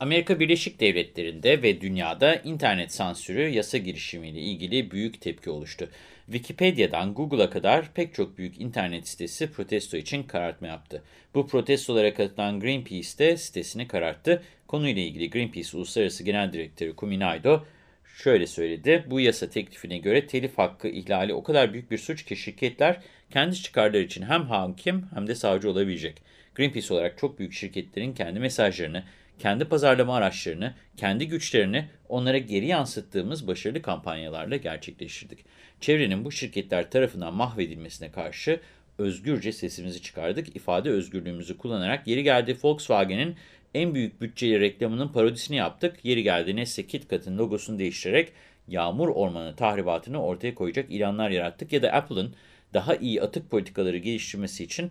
Amerika Birleşik Devletleri'nde ve dünyada internet sansürü yasa girişimiyle ilgili büyük tepki oluştu. Wikipedia'dan Google'a kadar pek çok büyük internet sitesi protesto için karartma yaptı. Bu protestolara katılan Greenpeace de sitesini kararttı. Konuyla ilgili Greenpeace Uluslararası Genel Direktörü Kuminaido şöyle söyledi. Bu yasa teklifine göre telif hakkı ihlali o kadar büyük bir suç ki şirketler kendi çıkarları için hem hakim hem de savcı olabilecek. Greenpeace olarak çok büyük şirketlerin kendi mesajlarını, kendi pazarlama araçlarını, kendi güçlerini onlara geri yansıttığımız başarılı kampanyalarla gerçekleştirdik. Çevrenin bu şirketler tarafından mahvedilmesine karşı özgürce sesimizi çıkardık. İfade özgürlüğümüzü kullanarak yeri geldi Volkswagen'in en büyük bütçeli reklamının parodisini yaptık. Yeri geldi Nestle KitKat'ın logosunu değiştirerek yağmur ormanı tahribatını ortaya koyacak ilanlar yarattık. Ya da Apple'ın daha iyi atık politikaları geliştirmesi için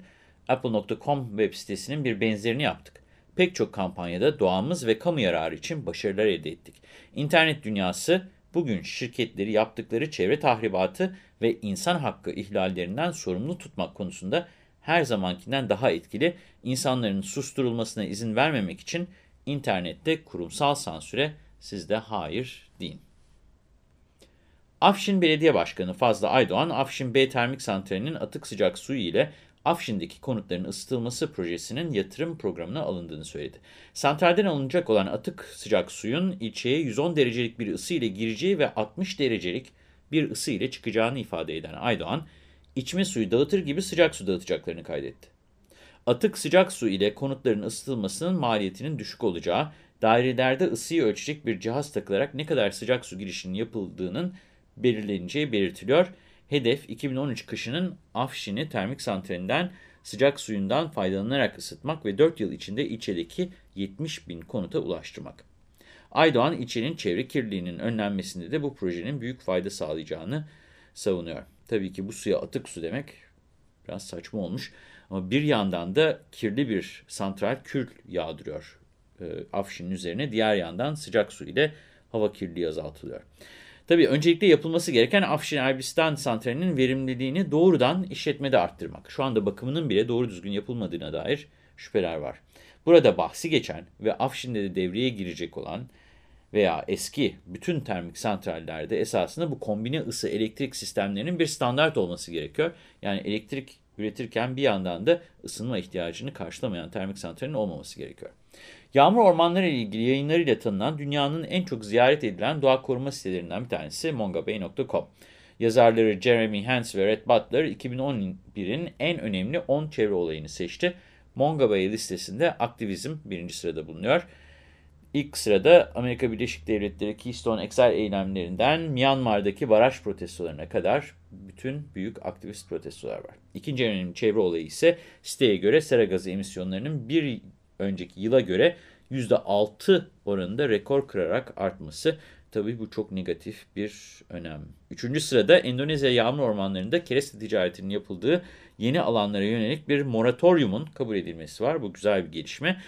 Apple.com web sitesinin bir benzerini yaptık. Pek çok kampanyada doğamız ve kamu yararı için başarılar elde ettik. İnternet dünyası bugün şirketleri yaptıkları çevre tahribatı ve insan hakkı ihlallerinden sorumlu tutmak konusunda her zamankinden daha etkili. İnsanların susturulmasına izin vermemek için internette kurumsal sansüre siz de hayır deyin. Afşin Belediye Başkanı Fazlı Aydoğan, Afşin B Termik Santrali'nin atık sıcak suyu ile Afşin'deki konutların ısıtılması projesinin yatırım programına alındığını söyledi. Santralden alınacak olan atık sıcak suyun ilçeye 110 derecelik bir ısı ile gireceği ve 60 derecelik bir ısı ile çıkacağını ifade eden Aydoğan, içme suyu dağıtır gibi sıcak su dağıtacaklarını kaydetti. Atık sıcak su ile konutların ısıtılmasının maliyetinin düşük olacağı, dairelerde ısıyı ölçecek bir cihaz takılarak ne kadar sıcak su girişinin yapıldığının belirleneceği belirtiliyor. Hedef 2013 kışının Afşin'i termik santralinden sıcak suyundan faydalanarak ısıtmak ve 4 yıl içinde ilçedeki 70 bin konuta ulaştırmak. Aydoğan ilçenin çevre kirliliğinin önlenmesinde de bu projenin büyük fayda sağlayacağını savunuyor. Tabii ki bu suya atık su demek biraz saçma olmuş ama bir yandan da kirli bir santral kül yağdırıyor e, Afşin'in üzerine. Diğer yandan sıcak su ile hava kirliliği azaltılıyor. Tabii öncelikle yapılması gereken Afşin Elbistan santralinin verimliliğini doğrudan işletmede arttırmak. Şu anda bakımının bile doğru düzgün yapılmadığına dair şüpheler var. Burada bahsi geçen ve Afşin'de de devreye girecek olan veya eski bütün termik santrallerde esasında bu kombine ısı elektrik sistemlerinin bir standart olması gerekiyor. Yani elektrik üretirken bir yandan da ısınma ihtiyacını karşılamayan termik santralin olmaması gerekiyor. Yağmur ormanları ile ilgili yayınlarıyla tanınan dünyanın en çok ziyaret edilen doğa koruma sitelerinden bir tanesi mongabay.com. Yazarları Jeremy Hans ve Red Butler 2011'in en önemli 10 çevre olayını seçti. Mongabay listesinde aktivizm birinci sırada bulunuyor. İlk sırada Amerika Birleşik Devletleri Keystone XL eylemlerinden Myanmar'daki baraj protestolarına kadar bütün büyük aktivist protestolar var. İkinci önemli çevre olayı ise siteye göre sera gazı emisyonlarının bir önceki yıla göre %6 oranında rekor kırarak artması. Tabii bu çok negatif bir önem. Üçüncü sırada Endonezya yağmur ormanlarında kereste ticaretinin yapıldığı yeni alanlara yönelik bir moratoriumun kabul edilmesi var. Bu güzel bir gelişme.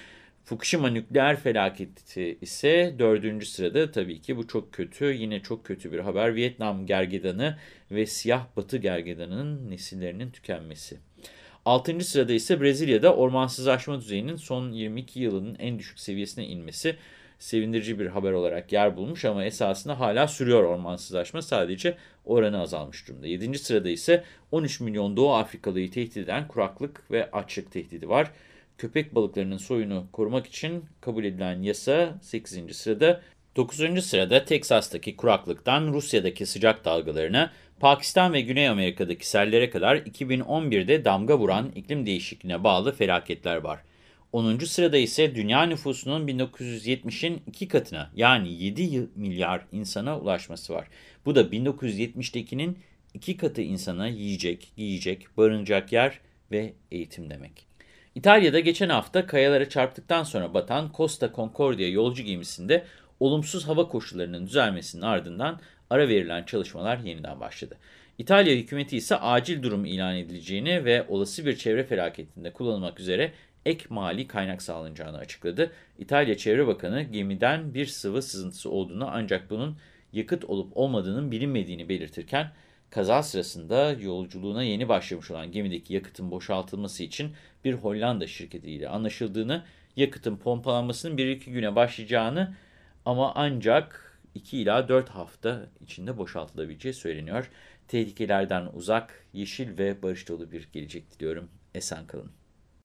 Fukushima nükleer felaketi ise dördüncü sırada tabii ki bu çok kötü. Yine çok kötü bir haber. Vietnam gergedanı ve siyah batı gergedanının nesillerinin tükenmesi. Altıncı sırada ise Brezilya'da ormansızlaşma düzeyinin son 22 yılının en düşük seviyesine inmesi sevindirici bir haber olarak yer bulmuş ama esasında hala sürüyor ormansızlaşma sadece oranı azalmış durumda. Yedinci sırada ise 13 milyon Doğu Afrikalıyı tehdit eden kuraklık ve açlık tehdidi var. Köpek balıklarının soyunu korumak için kabul edilen yasa 8. sırada. 9. sırada Teksas'taki kuraklıktan Rusya'daki sıcak dalgalarına, Pakistan ve Güney Amerika'daki sellere kadar 2011'de damga vuran iklim değişikliğine bağlı felaketler var. 10. sırada ise dünya nüfusunun 1970'in iki katına yani 7 milyar insana ulaşması var. Bu da 1970'tekinin iki katı insana yiyecek, giyecek, barınacak yer ve eğitim demek. İtalya'da geçen hafta kayalara çarptıktan sonra batan Costa Concordia yolcu gemisinde olumsuz hava koşullarının düzelmesinin ardından ara verilen çalışmalar yeniden başladı. İtalya hükümeti ise acil durum ilan edileceğini ve olası bir çevre felaketinde kullanılmak üzere ek mali kaynak sağlanacağını açıkladı. İtalya Çevre Bakanı gemiden bir sıvı sızıntısı olduğunu ancak bunun yakıt olup olmadığının bilinmediğini belirtirken kaza sırasında yolculuğuna yeni başlamış olan gemideki yakıtın boşaltılması için bir Hollanda şirketiyle anlaşıldığını, yakıtın pompalanmasının 1-2 güne başlayacağını ama ancak 2 ila 4 hafta içinde boşaltılabileceği söyleniyor. Tehlikelerden uzak, yeşil ve barış dolu bir gelecek diliyorum. Esen kalın.